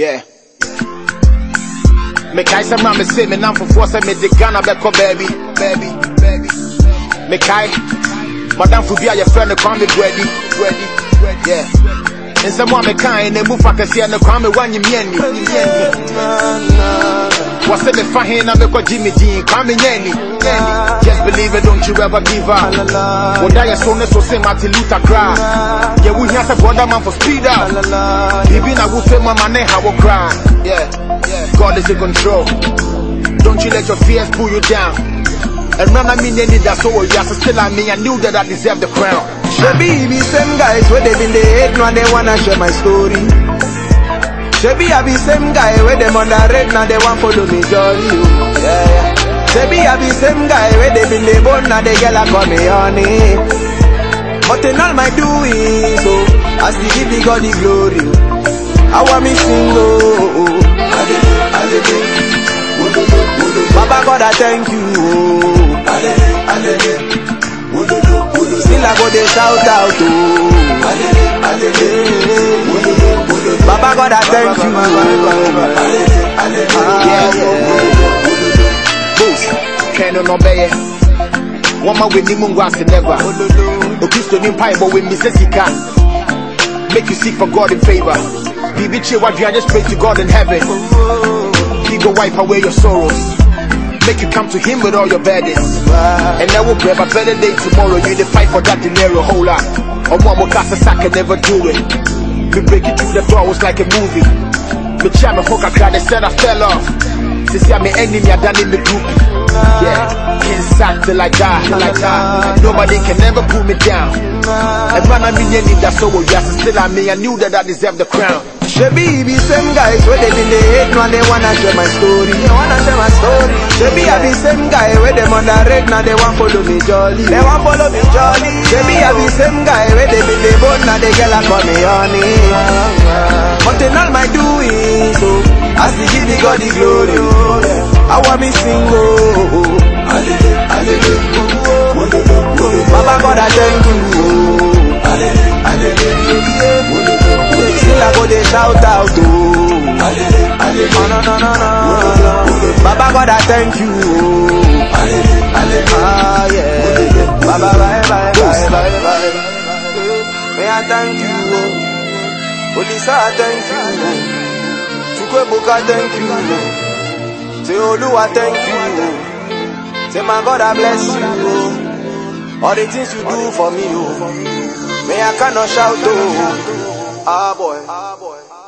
Yeah. Mekai sɛ mra me se me namfofoɔ sɛ mede ghana bɛkɔ baabi baabi baabi mekae madamfo bi a yɛfrɛ no kwame guadi guadi yeah. Nsɛm a mekae na mu fa kɛseɛ no kwame woanyemyɛ ani wɔ se mefa he na mekɔgye me din kwame nyɛ ani nyɛ ani it don't you ever give up. Woda yɛ so ne so se Martin Luther cry yɛwo hia sɛ brother man for speed up. Biribi na wofe mama ne ha wo cry. Yeah God is in control. Don't you let your fears pull you down. And run I mean any that's all you still I mean I knew that I deserve the crown. Shebi be same guys where they been they hate now they wanna share my story. Should Shebi I be same guy where them underrate now they want follow me jolly. oh. Yeah, yeah. Shebi I be same guy where they been they born now they girl a call me honey. But in all my doing so, oh, I still give the God the glory. oh. I want me single. oh. oh. Baba God I thank you. Oh. Still I go dey shout out oh. Baba God I thank you. Oh. Boost, no bɛyɛ wɔma w'ani mu ngo ase never okristo ni mpaebɔ w'ani sɛ sika. Make you seek for God in favor. Biribi kye w'adua just pray to God in heaven? He go wipe away your sorrows. Make you come to him with all your burdens. And that will grab a better day tomorrow. You dey fight for that dinero whole lot ọmọ ọmọ kasa sa can never do it. Me break it through the door was like a movie. Me chia me hook kakra they said I fell off. Sisi I'm enemy I done in the group yeah sack till I die till I die nobody can ever pull me down and man I mean any that's so yes still I mean I knew that I deserve the crown Shebi be same guys where they been they hate now they wanna share my story. They wanna share my story. Shebi I be same guy where them underrate now they want follow me jolly. They want follow me jolly. Shebi I be same guy where they been they born now they a call me honey. But in all my doing so, oh, I still give the God the glory. I want me sing oh. Hallelujah, hallelujah. Baba God I thank you. oh. Still I go dey shout out oh. Oh no no no no. Baba God I thank you. oh. Ah yeah. Baba bye bye bye bye bye. May I thank you. oh. Olisa I thank you. oh. Chukwuebuka thank you. Say Oluwa thank you. Say my God I bless you. All the things you do for me. Oh. May I cannot shout oh. Ah boy. Ah boy.